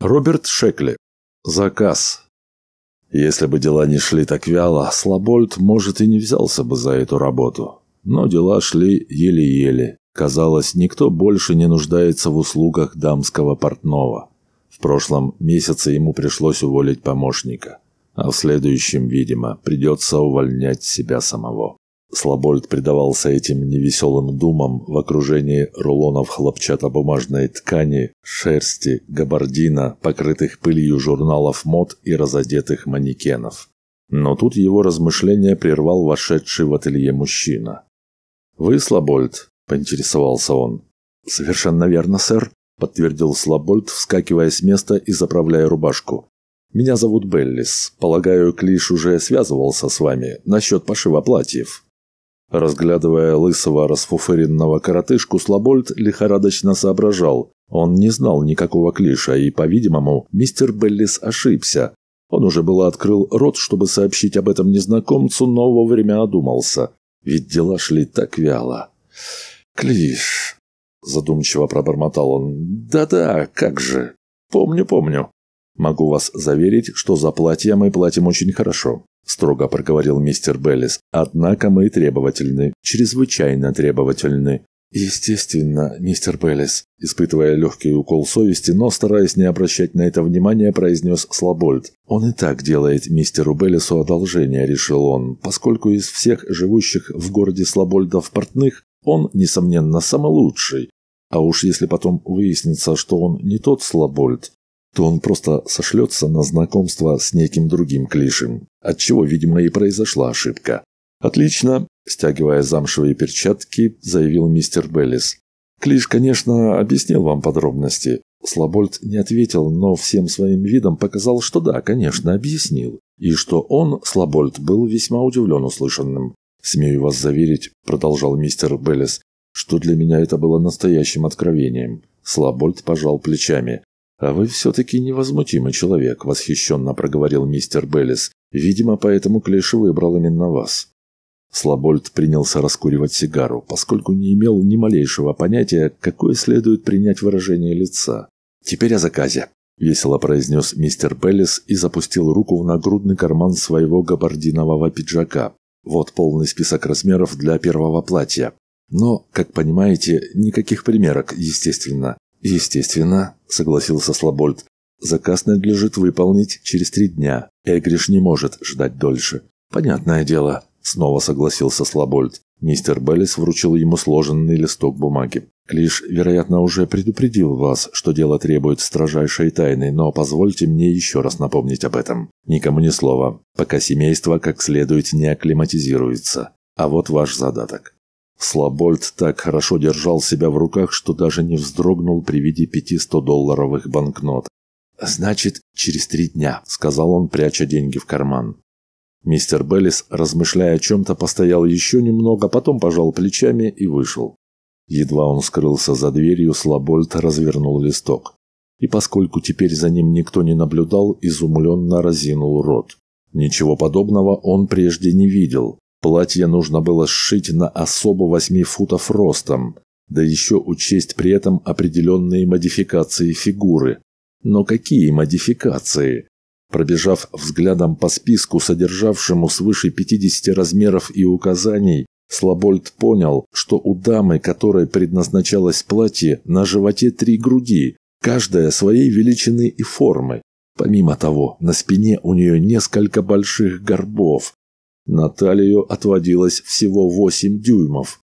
Роберт Шекли. Заказ. Если бы дела не шли так вяло, Слабольд, может, и не взялся бы за эту работу. Но дела шли еле-еле. Казалось, никто больше не нуждается в услугах дамского портного. В прошлом месяце ему пришлось уволить помощника, а в следующем, видимо, придется увольнять себя самого. Слабольд предавался этим невеселым думам в окружении рулонов хлопчатобумажной ткани, шерсти, габардина, покрытых пылью журналов мод и разодетых манекенов. Но тут его размышления прервал вошедший в ателье мужчина. «Вы Слабольд?» – поинтересовался он. «Совершенно верно, сэр», – подтвердил Слабольд, вскакивая с места и заправляя рубашку. «Меня зовут Беллис. Полагаю, Клиш уже связывался с вами насчет пошива платьев». Разглядывая лысого расфуфыренного коротышку, Слабольд лихорадочно соображал. Он не знал никакого Клиша, и, по-видимому, мистер Беллис ошибся. Он уже было открыл рот, чтобы сообщить об этом незнакомцу, но вовремя одумался. Ведь дела шли так вяло. «Клиш», – задумчиво пробормотал он. «Да-да, как же. Помню, помню. Могу вас заверить, что за платье мы платим очень хорошо строго проговорил мистер Беллис. «Однако мы требовательны, чрезвычайно требовательны». «Естественно, мистер Беллис», испытывая легкий укол совести, но стараясь не обращать на это внимания, произнес Слабольд. «Он и так делает мистеру Беллису одолжение», — решил он, поскольку из всех живущих в городе Слабольдов портных он, несомненно, самый лучший. А уж если потом выяснится, что он не тот Слабольд, то он просто сошлется на знакомство с неким другим клишем, отчего, видимо, и произошла ошибка. «Отлично», – стягивая замшевые перчатки, заявил мистер Беллис. «Клиш, конечно, объяснил вам подробности». Слабольд не ответил, но всем своим видом показал, что да, конечно, объяснил. И что он, Слабольд, был весьма удивлен услышанным. «Смею вас заверить», – продолжал мистер Беллис, – «что для меня это было настоящим откровением». Слабольд пожал плечами. «А вы все-таки невозмутимый человек», – восхищенно проговорил мистер Беллис. «Видимо, поэтому Клеш выбрал именно вас». Слабольд принялся раскуривать сигару, поскольку не имел ни малейшего понятия, какое следует принять выражение лица. «Теперь о заказе», – весело произнес мистер Беллис и запустил руку в нагрудный карман своего габардинового пиджака. «Вот полный список размеров для первого платья. Но, как понимаете, никаких примерок, естественно. «Естественно», — согласился Слабольд. «Заказ надлежит выполнить через три дня. Эгриш не может ждать дольше». «Понятное дело», — снова согласился Слабольд. Мистер Беллис вручил ему сложенный листок бумаги. «Клиш, вероятно, уже предупредил вас, что дело требует строжайшей тайны, но позвольте мне еще раз напомнить об этом. Никому ни слова, пока семейство как следует не акклиматизируется. А вот ваш задаток. Слабольд так хорошо держал себя в руках, что даже не вздрогнул при виде пяти сто-долларовых банкнот. «Значит, через три дня», — сказал он, пряча деньги в карман. Мистер Беллис, размышляя о чем-то, постоял еще немного, потом пожал плечами и вышел. Едва он скрылся за дверью, Слабольд развернул листок. И поскольку теперь за ним никто не наблюдал, изумленно разинул рот. Ничего подобного он прежде не видел. Платье нужно было сшить на особо 8 футов ростом, да еще учесть при этом определенные модификации фигуры. Но какие модификации? Пробежав взглядом по списку, содержавшему свыше 50 размеров и указаний, Слабольд понял, что у дамы, которой предназначалось платье, на животе три груди, каждая своей величины и формы. Помимо того, на спине у нее несколько больших горбов, на талию отводилось всего 8 дюймов.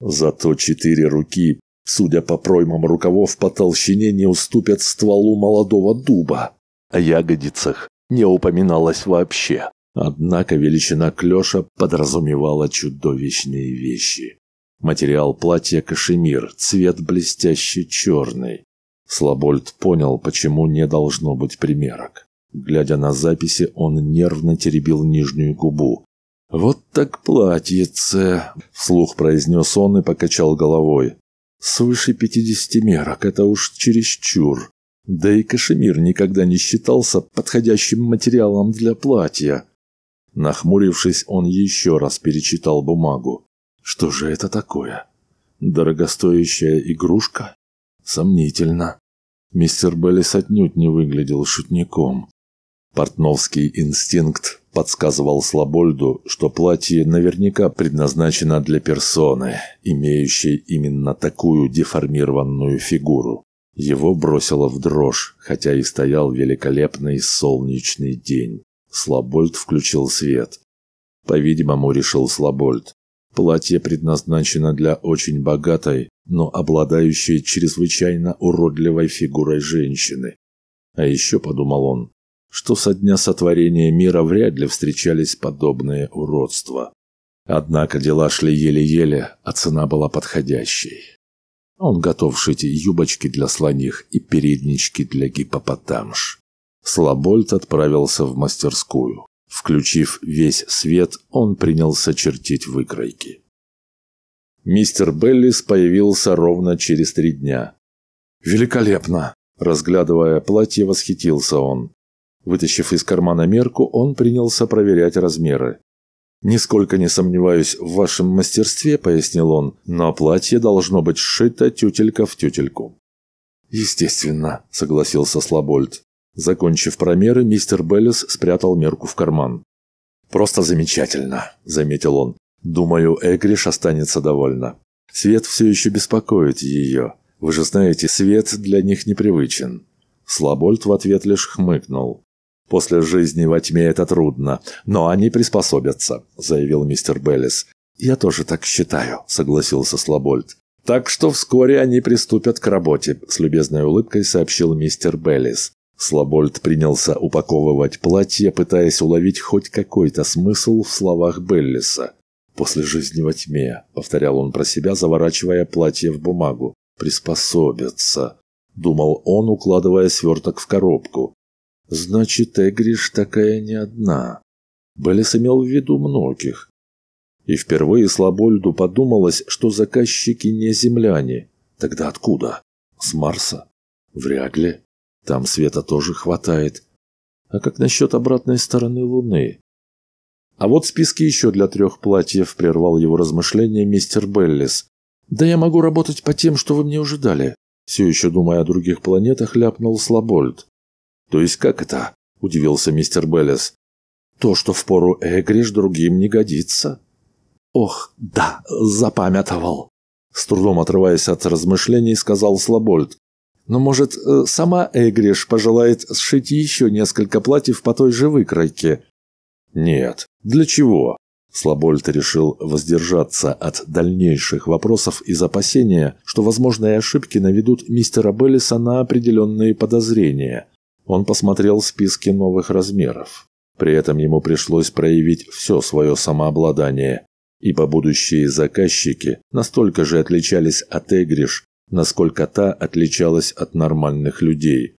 Зато четыре руки, судя по проймам рукавов по толщине, не уступят стволу молодого дуба. О ягодицах не упоминалось вообще. Однако величина клёша подразумевала чудовищные вещи. Материал платья кашемир, цвет блестящий черный. Слабольд понял, почему не должно быть примерок. Глядя на записи, он нервно теребил нижнюю губу. «Вот так платьице!» – вслух произнес он и покачал головой. «Свыше пятидесяти мерок – это уж чересчур. Да и кашемир никогда не считался подходящим материалом для платья». Нахмурившись, он еще раз перечитал бумагу. «Что же это такое? Дорогостоящая игрушка? Сомнительно. Мистер Беллис отнюдь не выглядел шутником. Портновский инстинкт подсказывал Слабольду, что платье наверняка предназначено для персоны, имеющей именно такую деформированную фигуру. Его бросило в дрожь, хотя и стоял великолепный солнечный день. Слабольд включил свет. По-видимому, решил Слабольд. Платье предназначено для очень богатой, но обладающей чрезвычайно уродливой фигурой женщины. А еще, подумал он, что со дня сотворения мира вряд ли встречались подобные уродства. Однако дела шли еле-еле, а цена была подходящей. Он готов шить юбочки для слоних и переднички для гипопотамш. Слабольд отправился в мастерскую. Включив весь свет, он принялся чертить выкройки. Мистер Беллис появился ровно через три дня. «Великолепно!» Разглядывая платье, восхитился он. Вытащив из кармана мерку, он принялся проверять размеры. «Нисколько не сомневаюсь в вашем мастерстве», — пояснил он, «но платье должно быть сшито тютелька в тютельку». «Естественно», — согласился Слабольд. Закончив промеры, мистер Беллис спрятал мерку в карман. «Просто замечательно», — заметил он. «Думаю, Эгриш останется довольна. Свет все еще беспокоит ее. Вы же знаете, свет для них непривычен». Слабольд в ответ лишь хмыкнул. «После жизни во тьме это трудно, но они приспособятся», — заявил мистер Беллис. «Я тоже так считаю», — согласился Слабольд. «Так что вскоре они приступят к работе», — с любезной улыбкой сообщил мистер Беллис. Слабольд принялся упаковывать платье, пытаясь уловить хоть какой-то смысл в словах Беллиса. «После жизни во тьме», — повторял он про себя, заворачивая платье в бумагу. «Приспособиться», — думал он, укладывая сверток в коробку. «Значит, Эгриш такая не одна». Беллис имел в виду многих. И впервые Слабольду подумалось, что заказчики не земляне. Тогда откуда? С Марса? Вряд ли. Там света тоже хватает. А как насчет обратной стороны Луны? А вот списки еще для трех платьев прервал его размышления мистер Беллис. Да я могу работать по тем, что вы мне уже дали. Все еще думая о других планетах, ляпнул Слабольд. То есть как это? Удивился мистер Беллис. То, что в пору Эгриш другим не годится. Ох, да, запамятовал. С трудом отрываясь от размышлений, сказал Слабольд. Но, может, э, сама Эгриш пожелает сшить еще несколько платьев по той же выкройке? Нет. Для чего? Слабольт решил воздержаться от дальнейших вопросов из опасения, что возможные ошибки наведут мистера Беллиса на определенные подозрения. Он посмотрел списки новых размеров. При этом ему пришлось проявить все свое самообладание, ибо будущие заказчики настолько же отличались от Эгриш, насколько та отличалась от нормальных людей.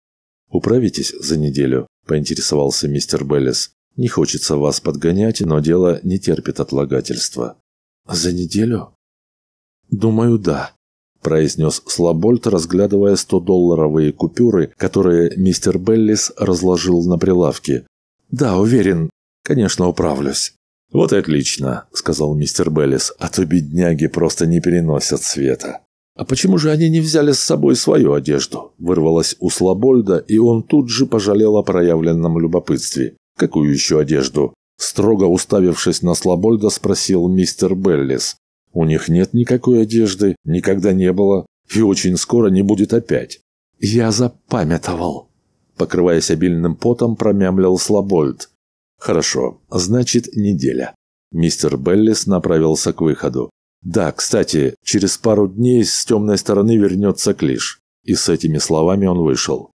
«Управитесь за неделю?» – поинтересовался мистер Беллис. «Не хочется вас подгонять, но дело не терпит отлагательства». «За неделю?» «Думаю, да», – произнес Слабольд, разглядывая 100-долларовые купюры, которые мистер Беллис разложил на прилавке. «Да, уверен. Конечно, управлюсь». «Вот и отлично», – сказал мистер Беллис, – «а то бедняги просто не переносят света». «А почему же они не взяли с собой свою одежду?» Вырвалось у Слабольда, и он тут же пожалел о проявленном любопытстве. «Какую еще одежду?» Строго уставившись на Слабольда, спросил мистер Беллис. «У них нет никакой одежды, никогда не было, и очень скоро не будет опять». «Я запамятовал», — покрываясь обильным потом, промямлил Слабольд. «Хорошо, значит, неделя». Мистер Беллис направился к выходу. Да, кстати, через пару дней с темной стороны вернется Клиш. И с этими словами он вышел.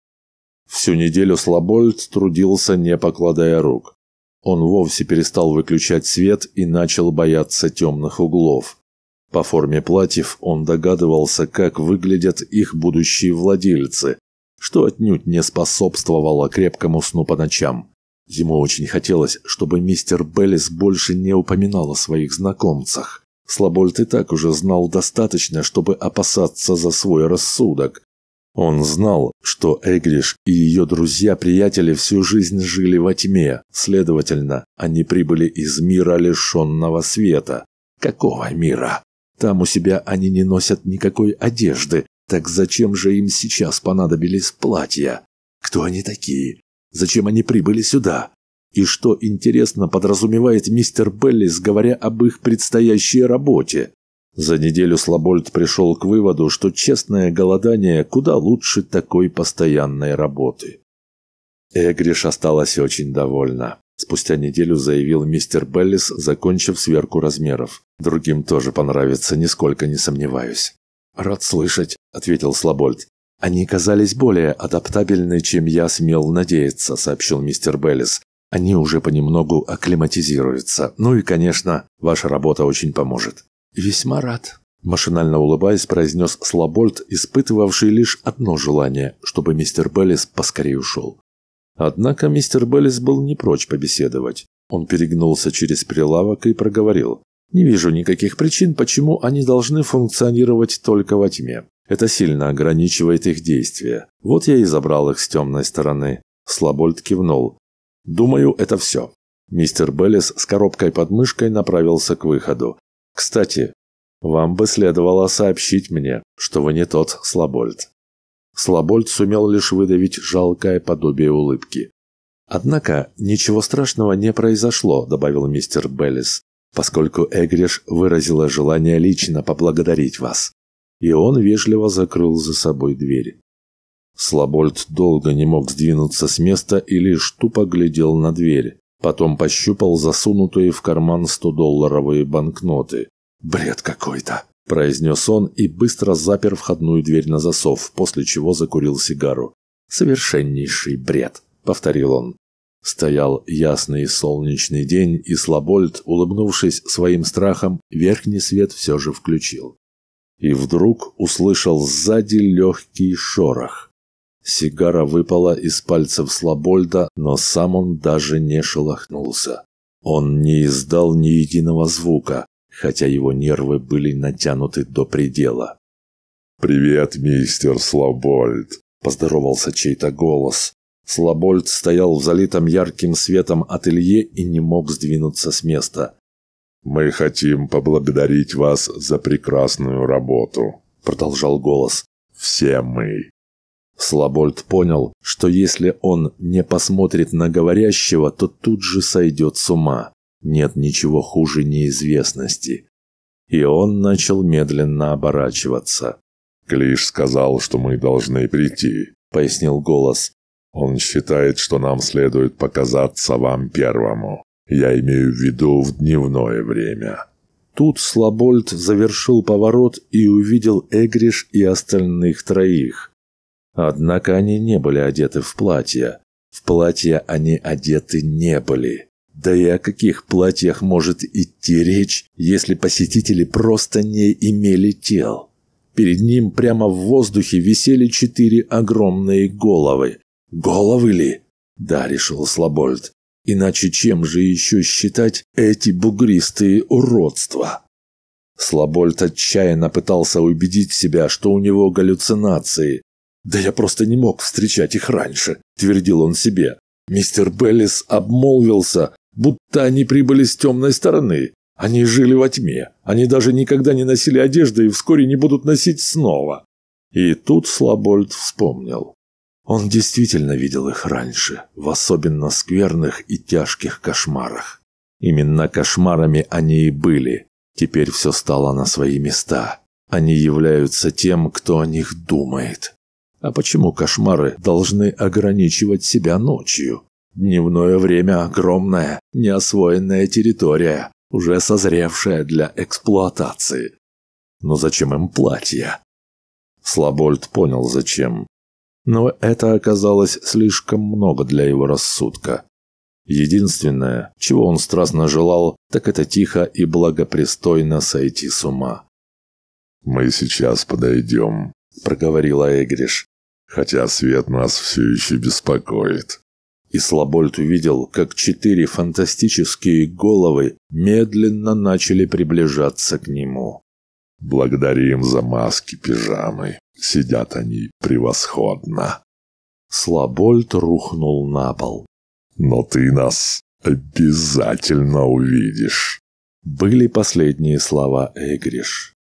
Всю неделю Слабольд трудился, не покладая рук. Он вовсе перестал выключать свет и начал бояться темных углов. По форме платьев он догадывался, как выглядят их будущие владельцы, что отнюдь не способствовало крепкому сну по ночам. Ему очень хотелось, чтобы мистер Беллис больше не упоминал о своих знакомцах. Слабольд и так уже знал достаточно, чтобы опасаться за свой рассудок. Он знал, что Эгриш и ее друзья-приятели всю жизнь жили во тьме, следовательно, они прибыли из мира, лишенного света. Какого мира? Там у себя они не носят никакой одежды, Так зачем же им сейчас понадобились платья? Кто они такие? Зачем они прибыли сюда? И что, интересно, подразумевает мистер Беллис, говоря об их предстоящей работе? За неделю Слабольд пришел к выводу, что честное голодание куда лучше такой постоянной работы. Эгриш осталась очень довольна. Спустя неделю заявил мистер Беллис, закончив сверку размеров. Другим тоже понравится, нисколько не сомневаюсь. «Рад слышать», — ответил Слабольд. «Они оказались более адаптабельны, чем я смел надеяться», — сообщил мистер Беллис. «Они уже понемногу акклиматизируются. Ну и, конечно, ваша работа очень поможет». «Весьма рад», – машинально улыбаясь, произнес Слабольд, испытывавший лишь одно желание, чтобы мистер Беллис поскорее ушел. Однако мистер Беллис был не прочь побеседовать. Он перегнулся через прилавок и проговорил. «Не вижу никаких причин, почему они должны функционировать только во тьме. Это сильно ограничивает их действия. Вот я и забрал их с темной стороны». Слабольд кивнул. «Думаю, это все». Мистер Беллис с коробкой под мышкой направился к выходу. Кстати, вам бы следовало сообщить мне, что вы не тот Слабольд. Слабольд сумел лишь выдавить жалкое подобие улыбки. Однако ничего страшного не произошло, добавил мистер Беллис, поскольку Эгриш выразила желание лично поблагодарить вас. И он вежливо закрыл за собой дверь. Слабольд долго не мог сдвинуться с места и лишь тупо глядел на дверь. Потом пощупал засунутые в карман 100-долларовые банкноты. «Бред какой-то!» – произнес он и быстро запер входную дверь на засов, после чего закурил сигару. «Совершеннейший бред!» – повторил он. Стоял ясный солнечный день, и Слабольд, улыбнувшись своим страхом, верхний свет все же включил. И вдруг услышал сзади легкий шорох. Сигара выпала из пальцев Слабольда, но сам он даже не шелохнулся. Он не издал ни единого звука, хотя его нервы были натянуты до предела. «Привет, мистер Слабольд!» – поздоровался чей-то голос. Слабольд стоял в залитом ярким светом ателье и не мог сдвинуться с места. «Мы хотим поблагодарить вас за прекрасную работу», – продолжал голос. «Все мы». Слабольд понял, что если он не посмотрит на говорящего, то тут же сойдет с ума. Нет ничего хуже неизвестности. И он начал медленно оборачиваться. «Клиш сказал, что мы должны прийти», — пояснил голос. «Он считает, что нам следует показаться вам первому. Я имею в виду в дневное время». Тут Слабольд завершил поворот и увидел Эгриш и остальных троих. Однако они не были одеты в платья. В платья они одеты не были. Да и о каких платьях может идти речь, если посетители просто не имели тел? Перед ним прямо в воздухе висели четыре огромные головы. Головы ли? Да, решил Слабольд. Иначе чем же еще считать эти бугристые уродства? Слабольд отчаянно пытался убедить себя, что у него галлюцинации, «Да я просто не мог встречать их раньше», – твердил он себе. Мистер Беллис обмолвился, будто они прибыли с темной стороны. Они жили во тьме. Они даже никогда не носили одежды и вскоре не будут носить снова. И тут Слабольд вспомнил. Он действительно видел их раньше, в особенно скверных и тяжких кошмарах. Именно кошмарами они и были. Теперь все стало на свои места. Они являются тем, кто о них думает. А почему кошмары должны ограничивать себя ночью? Дневное время – огромная, неосвоенная территория, уже созревшая для эксплуатации. Но зачем им платья? Слабольд понял, зачем. Но это оказалось слишком много для его рассудка. Единственное, чего он страстно желал, так это тихо и благопристойно сойти с ума. «Мы сейчас подойдем», – проговорила Эгриш хотя свет нас все еще беспокоит». И Слабольд увидел, как четыре фантастические головы медленно начали приближаться к нему. «Благодарим за маски пижамы. Сидят они превосходно». Слабольд рухнул на пол. «Но ты нас обязательно увидишь». Были последние слова Эгриш.